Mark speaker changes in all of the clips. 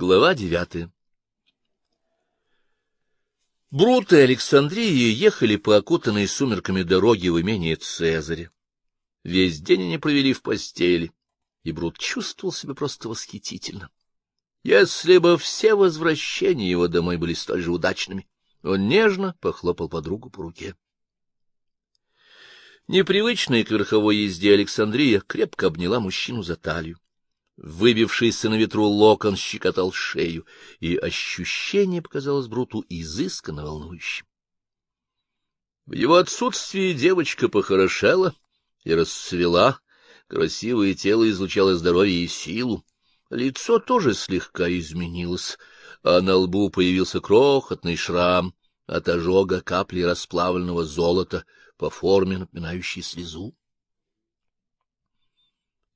Speaker 1: Глава девятая Брут и Александрия ехали по окутанной сумерками дороге в имение Цезаря. Весь день они провели в постели, и Брут чувствовал себя просто восхитительно. Если бы все возвращения его домой были столь же удачными, он нежно похлопал подругу по руке. Непривычная к верховой езде Александрия крепко обняла мужчину за талию. Выбившийся на ветру локон щекотал шею, и ощущение показалось Бруту изысканно волнующим. В его отсутствии девочка похорошела и расцвела, красивое тело излучало здоровье и силу, лицо тоже слегка изменилось, а на лбу появился крохотный шрам от ожога капли расплавленного золота по форме, напоминающей слезу.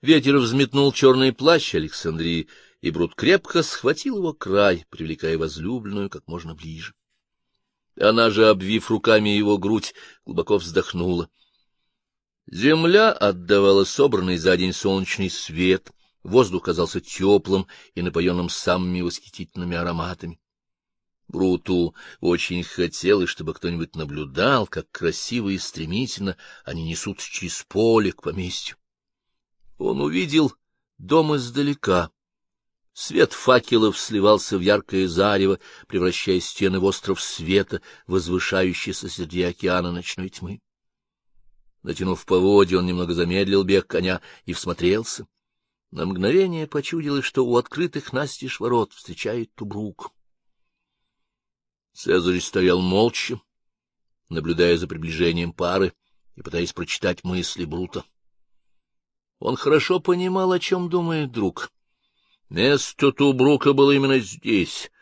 Speaker 1: Ветер взметнул черный плащ Александрии, и Брут крепко схватил его край, привлекая возлюбленную как можно ближе. Она же, обвив руками его грудь, глубоко вздохнула. Земля отдавала собранный за день солнечный свет, воздух казался теплым и напоенным самыми восхитительными ароматами. Бруту очень хотелось, чтобы кто-нибудь наблюдал, как красиво и стремительно они несут через поле к поместью. Он увидел дом издалека. Свет факелов сливался в яркое зарево, превращая стены в остров света, возвышающийся среди океана ночной тьмы. Натянув поводья, он немного замедлил бег коня и всмотрелся. На мгновение почудилось, что у открытых настежь ворот встречает Тубрук. Цезарь стоял молча, наблюдая за приближением пары и пытаясь прочитать мысли Брута. Он хорошо понимал, о чем думает друг. Место Тубрука было именно здесь,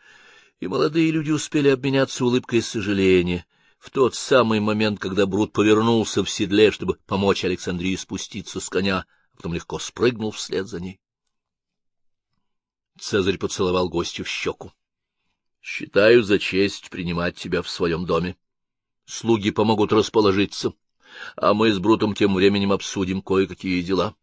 Speaker 1: и молодые люди успели обменяться улыбкой сожаления в тот самый момент, когда Брут повернулся в седле, чтобы помочь Александрии спуститься с коня, а потом легко спрыгнул вслед за ней. Цезарь поцеловал гостю в щеку. — Считаю за честь принимать тебя в своем доме. Слуги помогут расположиться, а мы с Брутом тем временем обсудим кое-какие дела. —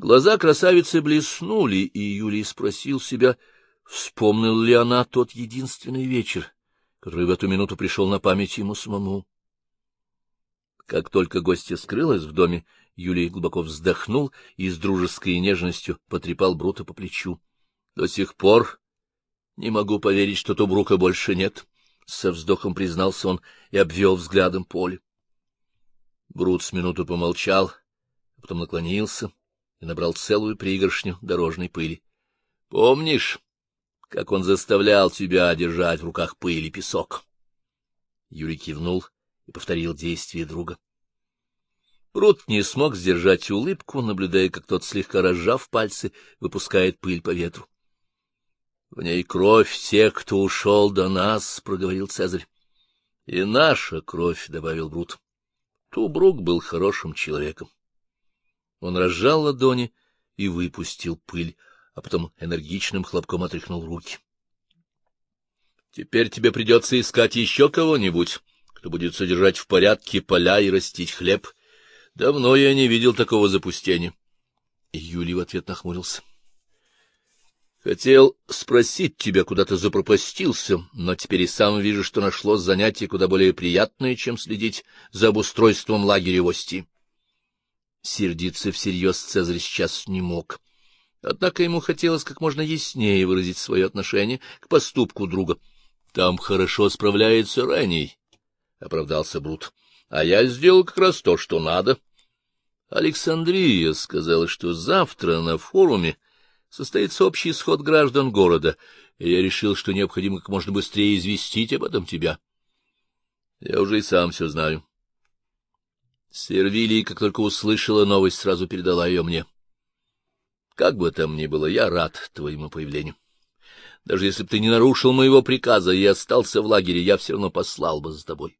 Speaker 1: Глаза красавицы блеснули, и Юлий спросил себя, вспомнил ли она тот единственный вечер, который в эту минуту пришел на память ему самому. Как только гостья скрылась в доме, Юлий глубоко вздохнул и с дружеской нежностью потрепал Брута по плечу. — До сих пор не могу поверить, что Тубрука больше нет, — со вздохом признался он и обвел взглядом поле. Брут с минуту помолчал, а потом наклонился и набрал целую пригоршню дорожной пыли. — Помнишь, как он заставлял тебя держать в руках пыль и песок? Юрий кивнул и повторил действие друга. Рут не смог сдержать улыбку, наблюдая, как тот, слегка разжав пальцы, выпускает пыль по ветру. — В ней кровь тех, кто ушел до нас, — проговорил Цезарь. — И наша кровь, — добавил Брут. Тубрук был хорошим человеком. Он разжал ладони и выпустил пыль, а потом энергичным хлопком отряхнул руки. — Теперь тебе придется искать еще кого-нибудь, кто будет содержать в порядке поля и растить хлеб. Давно я не видел такого запустения. Юлий в ответ нахмурился. — Хотел спросить тебя, куда ты запропастился, но теперь и сам вижу, что нашлось занятие куда более приятное, чем следить за обустройством лагеря в Ости. Сердиться всерьез Цезарь сейчас не мог. Однако ему хотелось как можно яснее выразить свое отношение к поступку друга. — Там хорошо справляется Раней, — оправдался Брут. — А я сделал как раз то, что надо. Александрия сказала, что завтра на форуме состоится общий сход граждан города, и я решил, что необходимо как можно быстрее известить об этом тебя. Я уже и сам все знаю. Сервилий, как только услышала новость, сразу передала ее мне. Как бы там ни было, я рад твоему появлению. Даже если бы ты не нарушил моего приказа и остался в лагере, я все равно послал бы за тобой.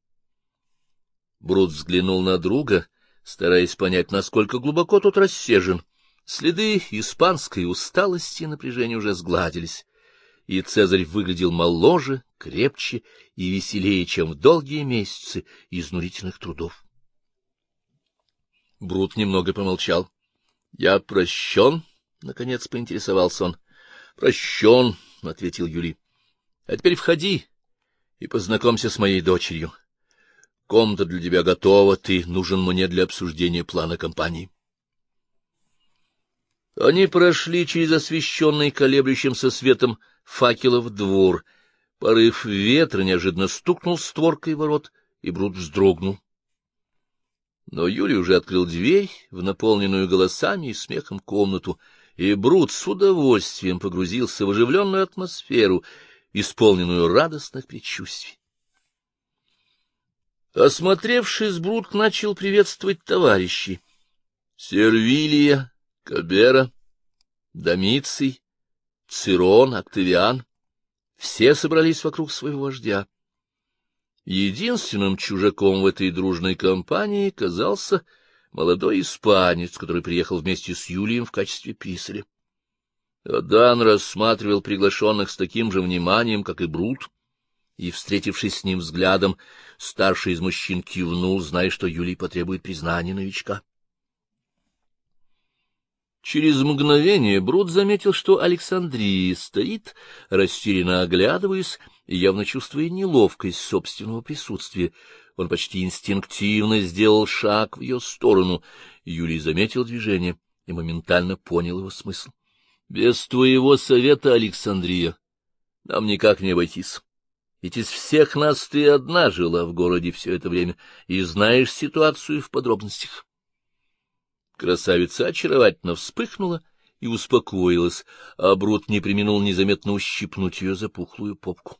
Speaker 1: Брут взглянул на друга, стараясь понять, насколько глубоко тот рассежен. Следы испанской усталости и напряжения уже сгладились, и Цезарь выглядел моложе, крепче и веселее, чем в долгие месяцы изнурительных трудов. Брут немного помолчал. — Я прощен? — наконец поинтересовался он. — Прощен, — ответил Юли. — А теперь входи и познакомься с моей дочерью. Комната для тебя готова, ты нужен мне для обсуждения плана компании. Они прошли через освещенный колеблющимся светом факелов двор. Порыв ветра неожиданно стукнул створкой ворот, и Брут вздрогнул. Но Юлий уже открыл дверь в наполненную голосами и смехом комнату, и Брут с удовольствием погрузился в оживленную атмосферу, исполненную радостных предчувствий. Осмотревшись, Брут начал приветствовать товарищей. Сервилия, Кабера, Домиций, Цирон, Октавиан — все собрались вокруг своего вождя. Единственным чужаком в этой дружной компании казался молодой испанец, который приехал вместе с Юлием в качестве писаря. Адан рассматривал приглашенных с таким же вниманием, как и Брут, и, встретившись с ним взглядом, старший из мужчин кивнул, зная, что Юлий потребует признания новичка. Через мгновение Брут заметил, что Александрия стоит, растерянно оглядываясь и явно чувствуя неловкость собственного присутствия. Он почти инстинктивно сделал шаг в ее сторону. Юлий заметил движение и моментально понял его смысл. — Без твоего совета, Александрия, нам никак не обойтись. Ведь из всех нас ты одна жила в городе все это время и знаешь ситуацию в подробностях. Красавица очаровательно вспыхнула и успокоилась, а Брут не применул незаметно ущипнуть ее запухлую попку.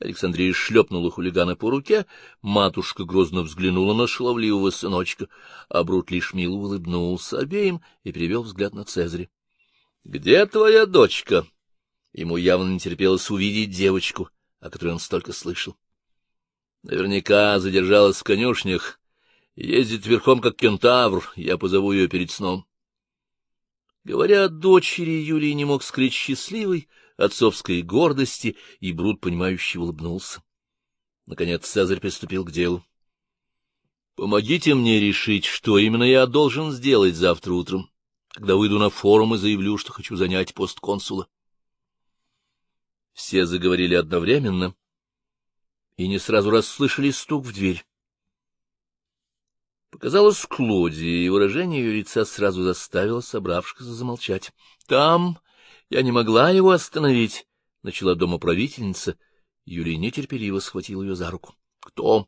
Speaker 1: Александрия шлепнула хулигана по руке, матушка грозно взглянула на шаловливого сыночка, а Брут лишь мило улыбнулся обеим и перевел взгляд на Цезаря. — Где твоя дочка? Ему явно не терпелось увидеть девочку, о которой он столько слышал. Наверняка задержалась в конюшнях, Ездит верхом, как кентавр, я позову ее перед сном. Говоря о дочери, Юлий не мог скрыть счастливой отцовской гордости, и Брут, понимающий, улыбнулся. Наконец Цезарь приступил к делу. — Помогите мне решить, что именно я должен сделать завтра утром, когда выйду на форум и заявлю, что хочу занять пост консула. Все заговорили одновременно и не сразу расслышали стук в дверь. Показалось Клодия, и выражение ее лица сразу заставило собравшихся замолчать. — Там я не могла его остановить, — начала домоправительница. Юлий нетерпеливо схватил ее за руку. — Кто?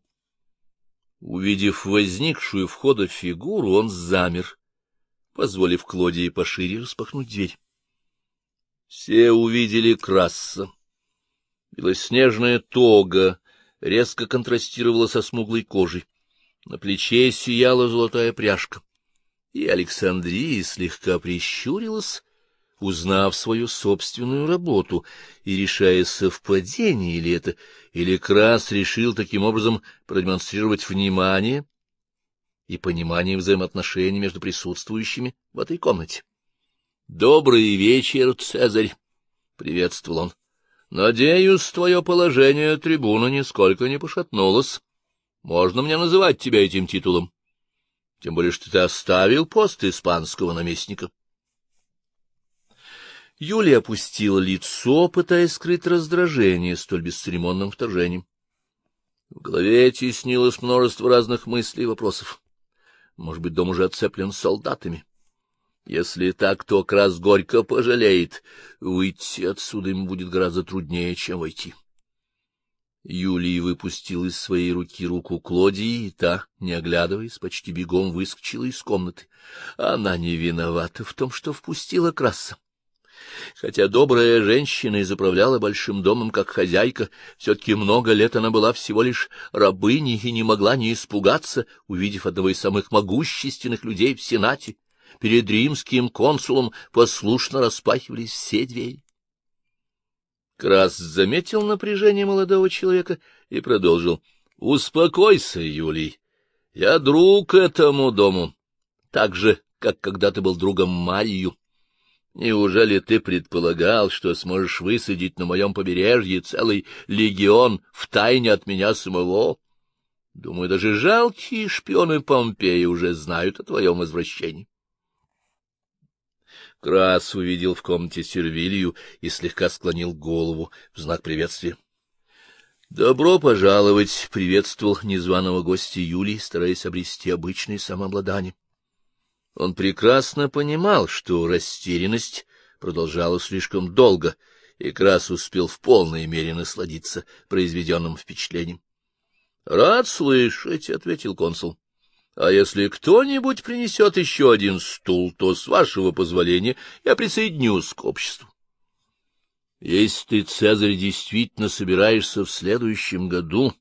Speaker 1: Увидев возникшую входа фигуру, он замер, позволив Клодии пошире распахнуть дверь. Все увидели Краса. Белоснежная тога резко контрастировала со смуглой кожей. На плече сияла золотая пряжка, и Александрия слегка прищурилась, узнав свою собственную работу и решая, совпадение ли это, или Крас решил таким образом продемонстрировать внимание и понимание взаимоотношений между присутствующими в этой комнате. — Добрый вечер, Цезарь! — приветствовал он. — Надеюсь, твое положение трибуна нисколько не пошатнулось. Можно мне называть тебя этим титулом? Тем более, что ты оставил пост испанского наместника. Юлия опустила лицо, пытаясь скрыть раздражение столь бесцеремонным вторжением. В голове теснилось множество разных мыслей и вопросов. Может быть, дом уже отцеплен солдатами? Если так, то Крас горько пожалеет. Выйти отсюда ему будет гораздо труднее, чем войти. Юлий выпустил из своей руки руку Клодии, и та, не оглядываясь, почти бегом выскочила из комнаты. Она не виновата в том, что впустила Краса. Хотя добрая женщина и заправляла большим домом как хозяйка, все-таки много лет она была всего лишь рабыней и не могла не испугаться, увидев одного из самых могущественных людей в Сенате. Перед римским консулом послушно распахивались все двери. Крас заметил напряжение молодого человека и продолжил. — Успокойся, Юлий. Я друг этому дому, так же, как когда ты был другом Марию. Неужели ты предполагал, что сможешь высадить на моем побережье целый легион в тайне от меня самого? Думаю, даже жалкие шпионы Помпеи уже знают о твоем возвращении. Крас увидел в комнате Сервилию и слегка склонил голову в знак приветствия. — Добро пожаловать! — приветствовал незваного гостя Юлий, стараясь обрести обычное самообладание. Он прекрасно понимал, что растерянность продолжалась слишком долго, и Крас успел в полной мере насладиться произведенным впечатлением. — Рад слышать, — ответил консул. — А если кто-нибудь принесет еще один стул, то, с вашего позволения, я присоединюсь к обществу. Если ты, Цезарь, действительно собираешься в следующем году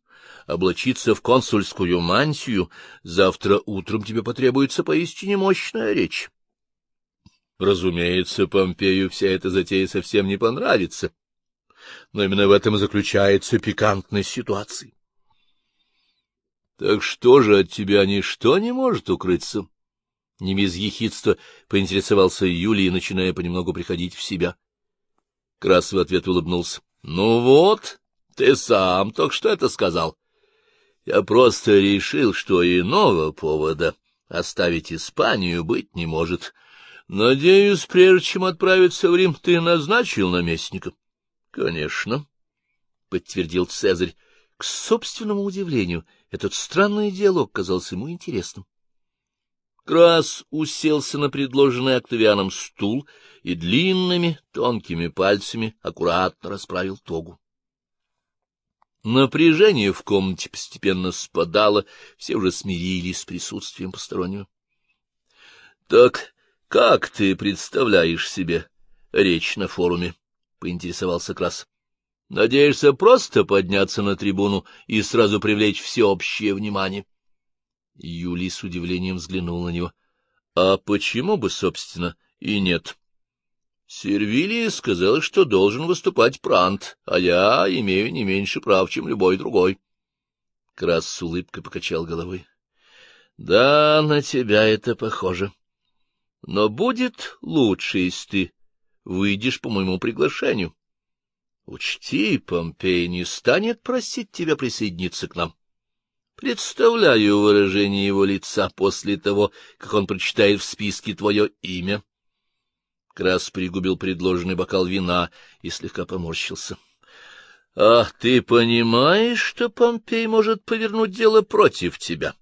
Speaker 1: облачиться в консульскую мантию, завтра утром тебе потребуется поистине мощная речь. Разумеется, Помпею вся эта затея совсем не понравится, но именно в этом и заключается пикантность ситуации. Так что же от тебя ничто не может укрыться? Не без ехидства поинтересовался Юлий, начиная понемногу приходить в себя. Крас в ответ улыбнулся. — Ну вот, ты сам только что это сказал. Я просто решил, что иного повода оставить Испанию быть не может. Надеюсь, прежде чем отправиться в Рим, ты назначил наместника? — Конечно, — подтвердил Цезарь. К собственному удивлению, этот странный диалог казался ему интересным. Крас уселся на предложенный Октавианом стул и длинными тонкими пальцами аккуратно расправил тогу. Напряжение в комнате постепенно спадало, все уже смирились с присутствием постороннего. — Так как ты представляешь себе речь на форуме? — поинтересовался Крас. — Надеешься просто подняться на трибуну и сразу привлечь всеобщее внимание? Юлий с удивлением взглянул на него. — А почему бы, собственно, и нет? Сервилия сказал, что должен выступать Прант, а я имею не меньше прав, чем любой другой. Крас с улыбкой покачал головой. — Да, на тебя это похоже. Но будет лучше, если ты выйдешь по моему приглашению. Учти, Помпей не станет просить тебя присоединиться к нам. Представляю выражение его лица после того, как он прочитает в списке твое имя. Крас пригубил предложенный бокал вина и слегка поморщился. — А ты понимаешь, что Помпей может повернуть дело против тебя?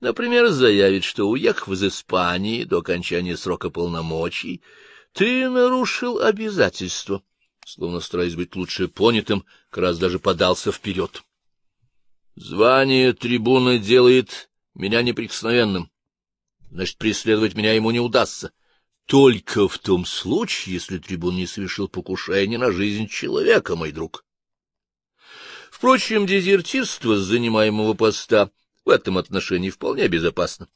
Speaker 1: Например, заявить, что, уехав из Испании до окончания срока полномочий, ты нарушил обязательства. Словно стараясь быть лучше понятым, Крас даже подался вперед. Звание трибуна делает меня неприкосновенным. Значит, преследовать меня ему не удастся. Только в том случае, если трибун не совершил покушение на жизнь человека, мой друг. Впрочем, дезертирство с занимаемого поста в этом отношении вполне безопасно.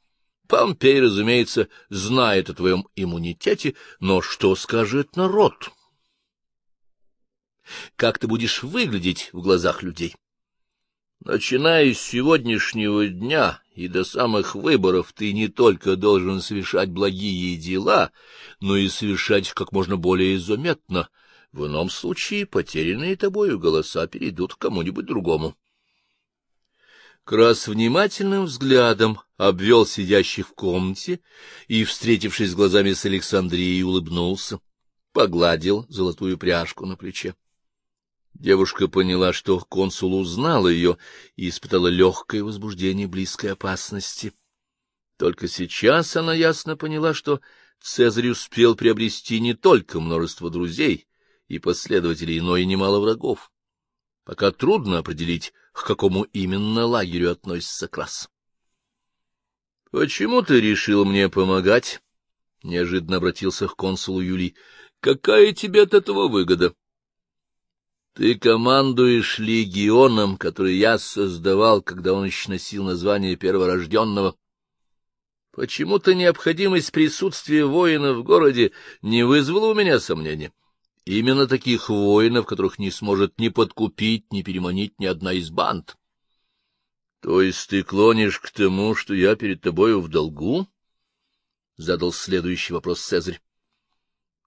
Speaker 1: Помпей, разумеется, знает о твоем иммунитете, но что скажет народ? Как ты будешь выглядеть в глазах людей? Начиная с сегодняшнего дня и до самых выборов ты не только должен совершать благие дела, но и совершать как можно более заметно. В ином случае потерянные тобою голоса перейдут к кому-нибудь другому. Крас внимательным взглядом обвел сидящих в комнате и, встретившись глазами с Александрией, улыбнулся, погладил золотую пряжку на плече. Девушка поняла, что консул узнал ее и испытала легкое возбуждение близкой опасности. Только сейчас она ясно поняла, что Цезарь успел приобрести не только множество друзей и последователей, но и немало врагов. Пока трудно определить, к какому именно лагерю относится Крас. — Почему ты решил мне помогать? — неожиданно обратился к консулу Юлий. — Какая тебе от этого выгода? — ты командуешь легионом, который я создавал, когда он еще носил название перворожденного. Почему-то необходимость присутствия воина в городе не вызвала у меня сомнения. Именно таких воинов, которых не сможет ни подкупить, ни переманить ни одна из банд. То есть ты клонишь к тому, что я перед тобою в долгу? — задал следующий вопрос Цезарь.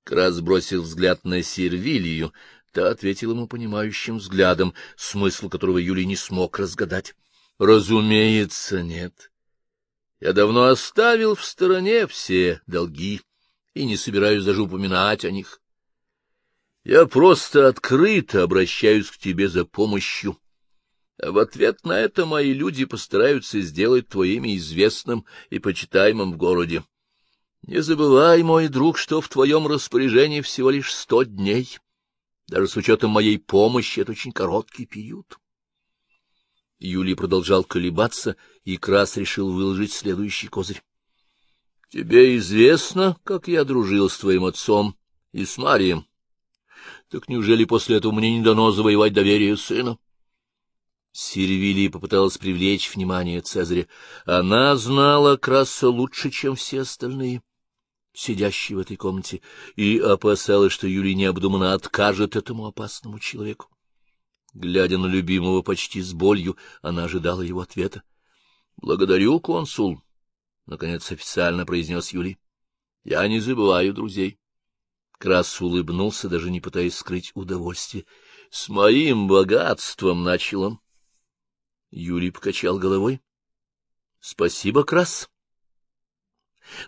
Speaker 1: Крас бросил взгляд на Сервилию, Та ответила ему понимающим взглядом, смысл которого Юлий не смог разгадать. — Разумеется, нет. Я давно оставил в стороне все долги и не собираюсь даже упоминать о них. Я просто открыто обращаюсь к тебе за помощью. А в ответ на это мои люди постараются сделать твое известным и почитаемым в городе. Не забывай, мой друг, что в твоем распоряжении всего лишь сто дней. Даже с учетом моей помощи это очень короткий период. Юлий продолжал колебаться, и Крас решил выложить следующий козырь. — Тебе известно, как я дружил с твоим отцом и с Марием? Так неужели после этого мне не дано завоевать доверие сына? Сервилия попыталась привлечь внимание Цезаря. Она знала Краса лучше, чем все остальные, сидящие в этой комнате, и опасалась, что Юлий необдуманно откажет этому опасному человеку. Глядя на любимого почти с болью, она ожидала его ответа. — Благодарю, консул, — наконец официально произнес Юлий. — Я не забываю друзей. Крас улыбнулся, даже не пытаясь скрыть удовольствие. — С моим богатством начал он. Юрий покачал головой. — Спасибо, Крас.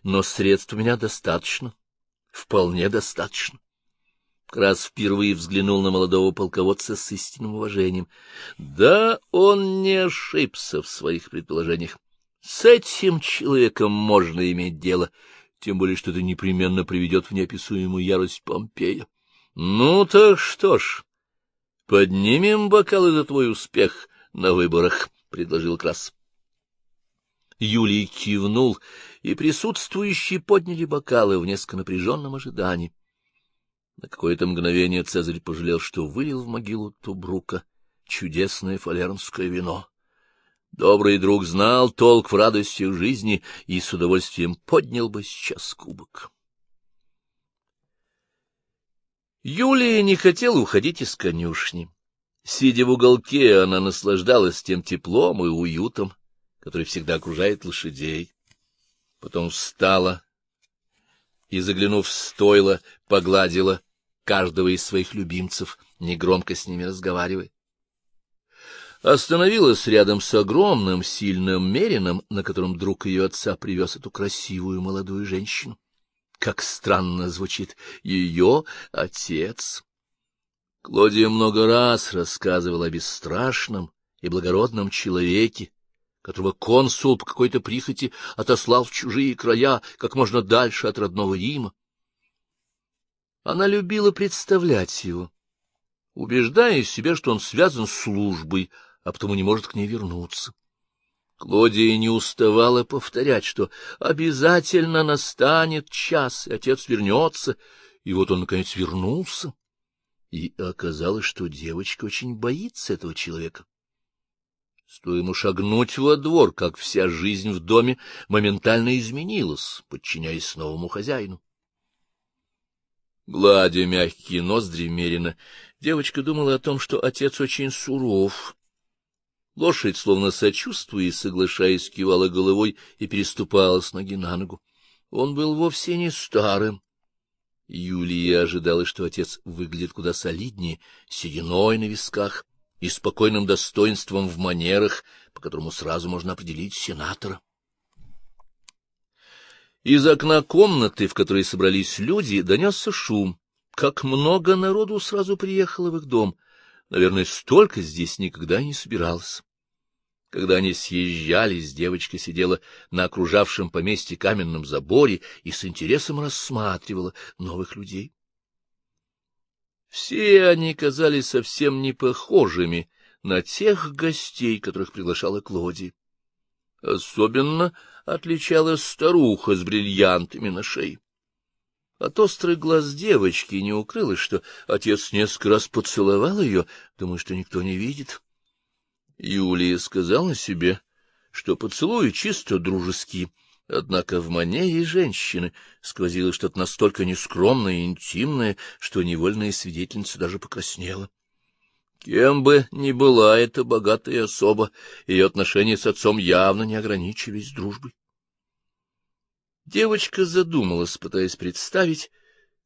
Speaker 1: Но средств у меня достаточно. Вполне достаточно. Крас впервые взглянул на молодого полководца с истинным уважением. Да, он не ошибся в своих предположениях. С этим человеком можно иметь дело — тем более что это непременно приведет в неописуемую ярость Помпея. Ну так что ж, поднимем бокалы за твой успех на выборах, — предложил Крас. Юлий кивнул, и присутствующие подняли бокалы в несколько напряженном ожидании. На какое-то мгновение Цезарь пожалел, что вылил в могилу Тубрука чудесное фалернское вино. Добрый друг знал толк в радостях жизни и с удовольствием поднял бы сейчас кубок. Юлия не хотела уходить из конюшни. Сидя в уголке, она наслаждалась тем теплом и уютом, который всегда окружает лошадей. Потом встала и, заглянув в стойло, погладила каждого из своих любимцев, негромко с ними разговаривая остановилась рядом с огромным сильным мерином, на котором друг ее отца привез эту красивую молодую женщину. Как странно звучит ее отец. Клодия много раз рассказывала о бесстрашном и благородном человеке, которого консул по какой-то прихоти отослал в чужие края, как можно дальше от родного Рима. Она любила представлять его, убеждая себя, что он связан с службой, а потому не может к ней вернуться. Клодия не уставала повторять, что обязательно настанет час, и отец вернется, и вот он, наконец, вернулся. И оказалось, что девочка очень боится этого человека. Стоя ему шагнуть во двор, как вся жизнь в доме моментально изменилась, подчиняясь новому хозяину. Гладя мягкие ноздри Мерина, девочка думала о том, что отец очень суров, Лошадь, словно сочувствуя и соглашаясь, кивала головой и переступала с ноги на ногу. Он был вовсе не старым. Юлия ожидала, что отец выглядит куда солиднее, сединой на висках и спокойным достоинством в манерах, по которому сразу можно определить сенатора. Из окна комнаты, в которой собрались люди, донесся шум. Как много народу сразу приехало в их дом — Наверное, столько здесь никогда не собиралось. Когда они съезжались, девочка сидела на окружавшем поместье каменном заборе и с интересом рассматривала новых людей. Все они казались совсем не похожими на тех гостей, которых приглашала Клоди. Особенно отличалась старуха с бриллиантами на шее. От острых глаз девочки не укрылось, что отец несколько раз поцеловал ее, думая, что никто не видит. Юлия сказала себе, что поцелуи чисто дружеские, однако в манере женщины сквозило что-то настолько нескромное и интимное, что невольная свидетельница даже покраснела. Кем бы ни была эта богатая особа, ее отношения с отцом явно не ограничивались дружбой. Девочка задумалась, пытаясь представить,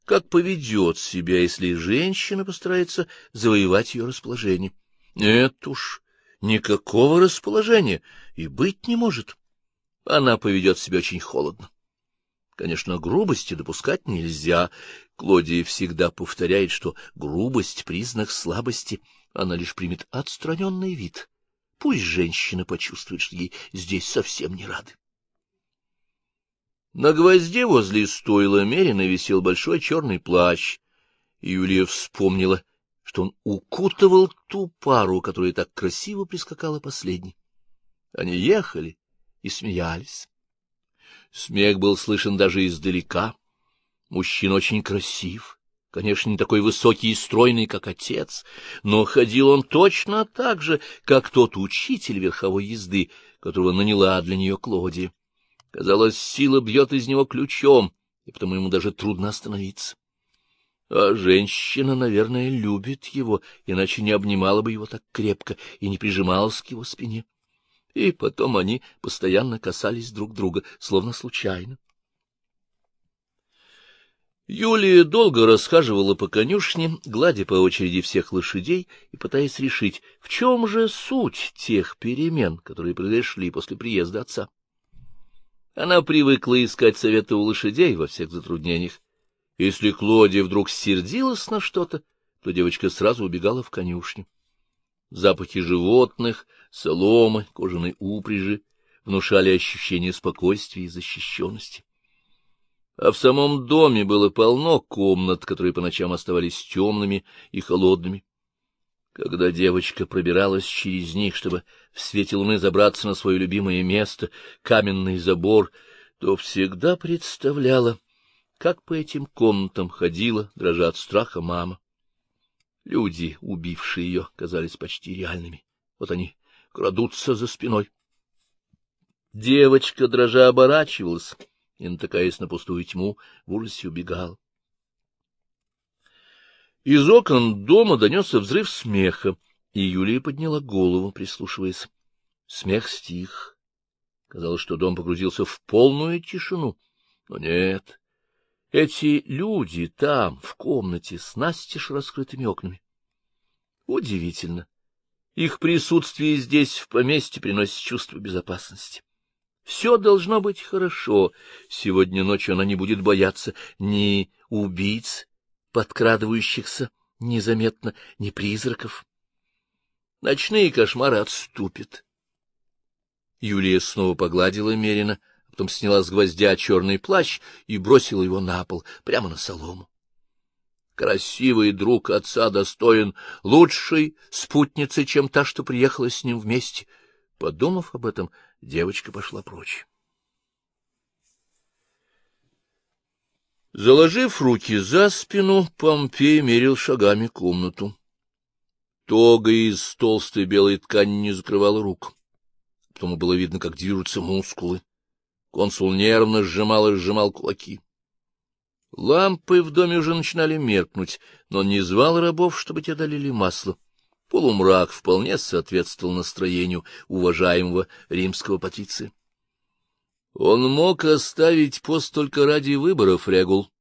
Speaker 1: как поведет себя, если женщина постарается завоевать ее расположение. Нет уж, никакого расположения и быть не может. Она поведет себя очень холодно. Конечно, грубости допускать нельзя. Клодия всегда повторяет, что грубость — признак слабости, она лишь примет отстраненный вид. Пусть женщина почувствует, что ей здесь совсем не рады. На гвозде возле стойла Мерина висел большой черный плащ. Юлия вспомнила, что он укутывал ту пару, которая так красиво прискакала последней. Они ехали и смеялись. Смех был слышен даже издалека. Мужчина очень красив, конечно, не такой высокий и стройный, как отец, но ходил он точно так же, как тот учитель верховой езды, которого наняла для нее Клодия. Казалось, сила бьет из него ключом, и потому ему даже трудно остановиться. А женщина, наверное, любит его, иначе не обнимала бы его так крепко и не прижималась к его спине и потом они постоянно касались друг друга, словно случайно. Юлия долго расхаживала по конюшне, гладя по очереди всех лошадей и пытаясь решить, в чем же суть тех перемен, которые произошли после приезда отца. Она привыкла искать советы у лошадей во всех затруднениях. Если Клодия вдруг сердилась на что-то, то девочка сразу убегала в конюшню. Запахи животных, соломы, кожаной упряжи внушали ощущение спокойствия и защищенности. А в самом доме было полно комнат, которые по ночам оставались темными и холодными. Когда девочка пробиралась через них, чтобы в свете луны забраться на свое любимое место, каменный забор, то всегда представляла, как по этим комнатам ходила, дрожа от страха, мама. Люди, убившие ее, казались почти реальными. Вот они крадутся за спиной. Девочка, дрожа, оборачивалась и, натыкаясь на пустую тьму, в ужасе убегала. Из окон дома донесся взрыв смеха, и Юлия подняла голову, прислушиваясь. Смех стих. Казалось, что дом погрузился в полную тишину. Но нет, эти люди там, в комнате, с настежь раскрытыми окнами. Удивительно. Их присутствие здесь, в поместье, приносит чувство безопасности. Все должно быть хорошо. Сегодня ночью она не будет бояться ни убийц, подкрадывающихся незаметно, ни призраков. Ночные кошмары отступят. Юлия снова погладила Мерина, потом сняла с гвоздя черный плащ и бросила его на пол, прямо на солому. Красивый друг отца достоин лучшей спутницы, чем та, что приехала с ним вместе. Подумав об этом, девочка пошла прочь. Заложив руки за спину, Помпей мерил шагами комнату. Тога из толстой белой ткани не закрывала рук. Потом было видно, как движутся мускулы. Консул нервно сжимал и сжимал кулаки. Лампы в доме уже начинали меркнуть, но он не звал рабов, чтобы те долили масло. Полумрак вполне соответствовал настроению уважаемого римского патриция. Он мог оставить пост только ради выборов, Регул.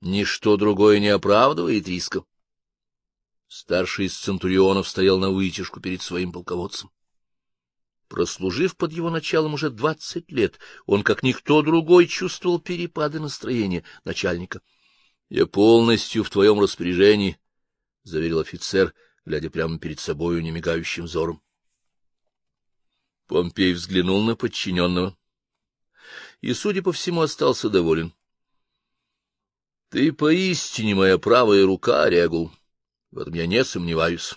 Speaker 1: Ничто другое не оправдывает риска. Старший из центурионов стоял на вытяжку перед своим полководцем. Прослужив под его началом уже двадцать лет, он, как никто другой, чувствовал перепады настроения начальника. — Я полностью в твоем распоряжении, — заверил офицер, глядя прямо перед собою немигающим взором. Помпей взглянул на подчиненного и, судя по всему, остался доволен. — Ты поистине моя правая рука, Регул, в этом я не сомневаюсь.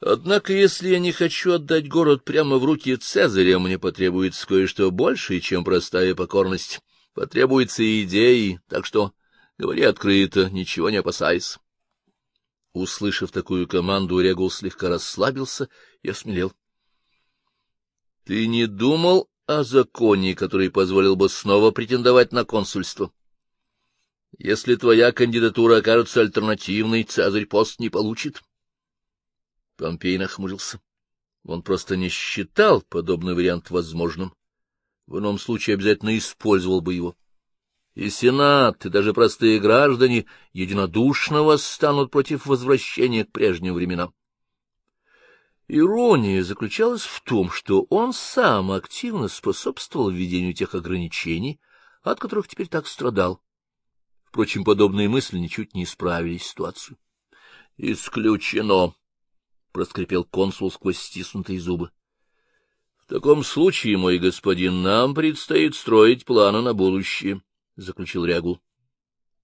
Speaker 1: Однако, если я не хочу отдать город прямо в руки Цезаря, мне потребуется кое-что большее, чем простая покорность. Потребуются идеи, так что говори открыто, ничего не опасайся. Услышав такую команду, Регул слегка расслабился и осмелел. — Ты не думал о законе, который позволил бы снова претендовать на консульство? Если твоя кандидатура окажется альтернативной, Цезарь пост не получит. — Помпей нахмурился. Он просто не считал подобный вариант возможным. В ином случае обязательно использовал бы его. И Сенат, и даже простые граждане единодушно восстанут против возвращения к прежним временам. Ирония заключалась в том, что он сам активно способствовал введению тех ограничений, от которых теперь так страдал. Впрочем, подобные мысли ничуть не исправили ситуацию. — Исключено, — проскрипел консул сквозь стиснутые зубы. — В таком случае, мой господин, нам предстоит строить планы на будущее, — заключил Рягул.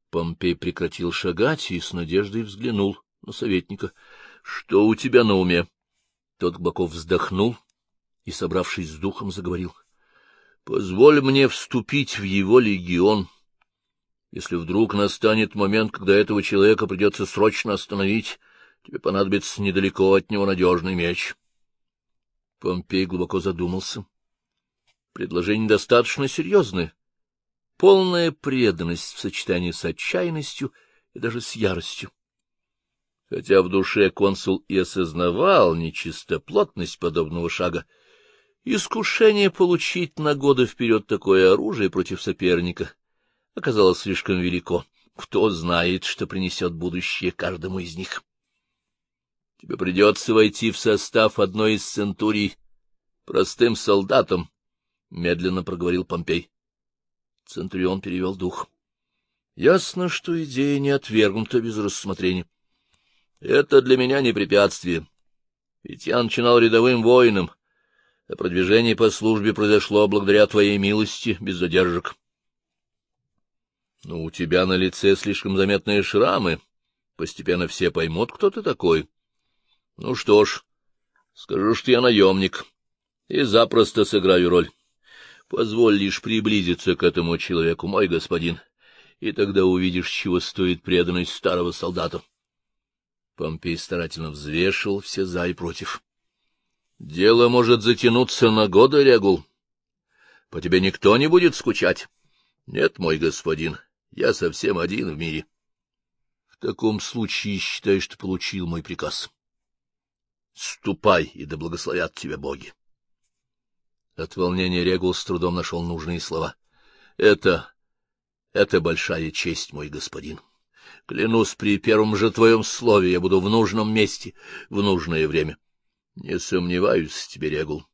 Speaker 1: Помпей прекратил шагать и с надеждой взглянул на советника. — Что у тебя на уме? Тот глубоко вздохнул и, собравшись с духом, заговорил. — Позволь мне вступить в его легион. Если вдруг настанет момент, когда этого человека придется срочно остановить, тебе понадобится недалеко от него надежный меч. Помпей глубоко задумался. Предложение достаточно серьезное. Полная преданность в сочетании с отчаянностью и даже с яростью. Хотя в душе консул и осознавал нечистоплотность подобного шага, искушение получить на годы вперед такое оружие против соперника оказалось слишком велико. Кто знает, что принесет будущее каждому из них. Тебе придется войти в состав одной из центурий простым солдатом, — медленно проговорил Помпей. Центурион перевел дух. Ясно, что идея не отвергнута без рассмотрения. Это для меня не препятствие. Ведь я начинал рядовым воином, а продвижение по службе произошло благодаря твоей милости, без задержек. Ну, у тебя на лице слишком заметные шрамы. Постепенно все поймут, кто ты такой. Ну что ж, скажу, что я наемник, и запросто сыграю роль. Позволь лишь приблизиться к этому человеку, мой господин, и тогда увидишь, чего стоит преданность старого солдата. Помпей старательно взвешивал все за и против. — Дело может затянуться на годы, Регул. По тебе никто не будет скучать. — Нет, мой господин, я совсем один в мире. — В таком случае считай, что получил мой приказ. — Ступай, и да благословят тебя боги. От волнения Регул с трудом нашел нужные слова. — Это... это большая честь, мой господин. Клянусь, при первом же твоем слове я буду в нужном месте в нужное время. Не сомневаюсь в тебе, Регул,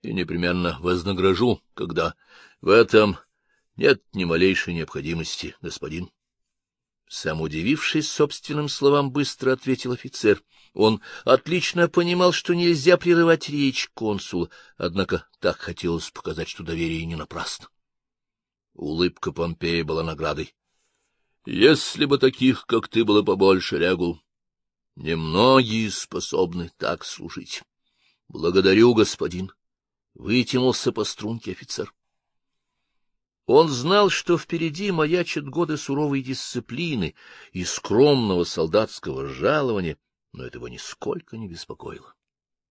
Speaker 1: и непременно вознагражу, когда в этом нет ни малейшей необходимости, господин. Сам удивившись собственным словам, быстро ответил офицер. Он отлично понимал, что нельзя прерывать речь консула, однако так хотелось показать, что доверие не напрасно. Улыбка Помпея была наградой. — Если бы таких, как ты, было побольше, Регул, немногие способны так служить. — Благодарю, господин. Вытянулся по струнке офицер. Он знал, что впереди маячат годы суровой дисциплины и скромного солдатского жалования, но этого нисколько не беспокоило.